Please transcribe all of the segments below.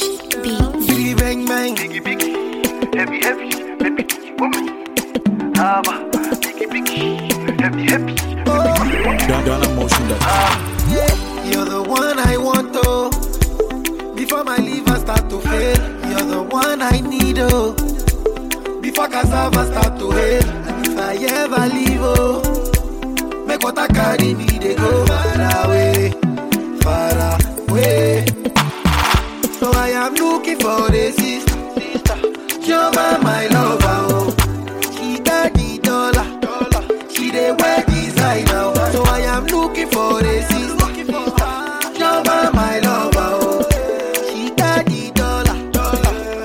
bang. Biggie, biggie, heavy, heavy, baby, do you want me? Hava, biggie, biggie, heavy, heavy, baby, do you want me? Ghana motion that. Ah. Yeah, you're the one I want, oh. Before my liver start to fail, you're the one I need, oh. Before cassava start to hail, and if I ever leave, oh, make what I carry me, they go far away, far away. So I am looking for a sister, Chioma, my lover, oh. She got the dollar, she dey wear designer, oh. so I am looking for a sister. Chioma, my lover, oh. She got the dollar,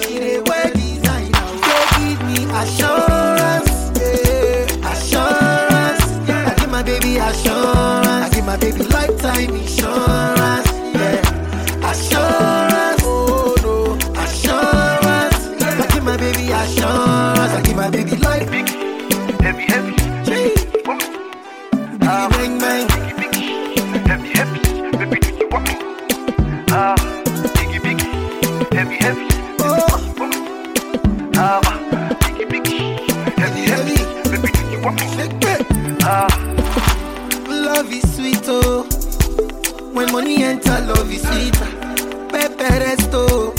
she dey wear designer, oh. so give me assurance, yeah, assurance. I give my baby assurance, I give my baby lifetime insurance, bang bang. Biggie, biggie, heavy, heavy, baby, do you want me? Ah, biggie, biggie, heavy, heavy, Oh, Hava, biggie, biggie, heavy, heavy, baby, do you want me? Ah, Love is sweet, oh. When money enter, love is sweet. Pepe resto.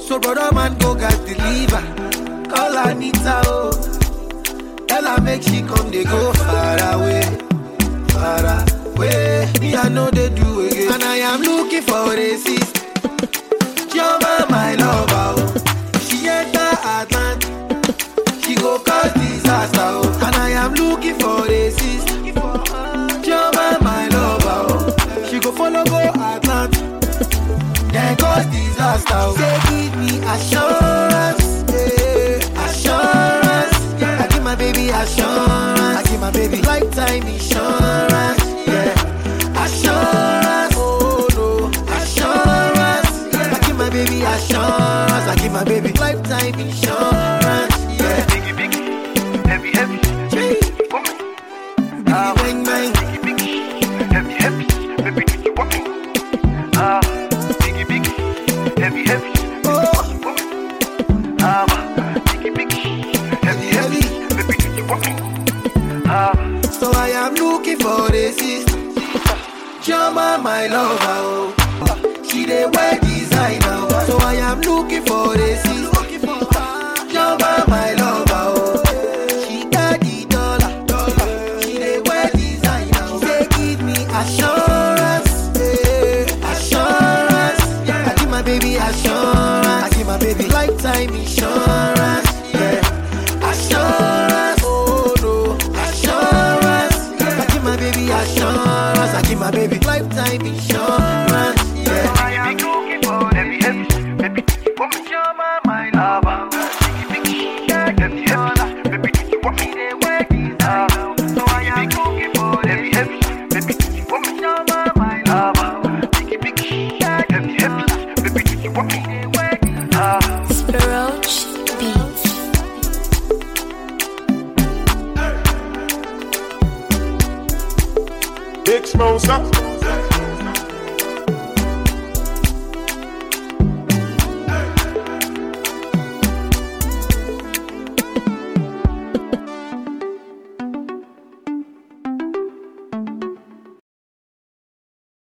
So brother man go gas deliver. Call Anita, oh. Tell her make she come, they go far away, far away. Me I know they do again, and I am looking for a sister. Chioma, my lover, oh. She enter Atlanta. She go cause disaster, oh. And I am looking for a sister. Chioma, my lover, oh. She go follow go Atlanta. Then cause disaster, oh. Say give me assurance, yeah, assurance. I give my baby assurance. I give my baby lifetime insurance, insurance, yeah. biggie, biggie, heavy, heavy, Gee, do you want me? bang bang. Biggie, biggie, heavy, heavy, baby, do you want me? Ah, biggie, biggie, heavy, heavy, Oh, do you want me? Ah, biggie, biggie, heavy, heavy, baby, do you want me? Ah, so I am looking for a sister. My lover, oh. She dey wear lifetime insurance, yeah, assurance. Oh no, assurance. I give my baby assurance, I give my baby lifetime insurance, yeah. I am looking for heavy, heavy, baby, you want me? You're my, lover. Biggie, biggie, heavy, heavy, baby, do you want me? Smosa.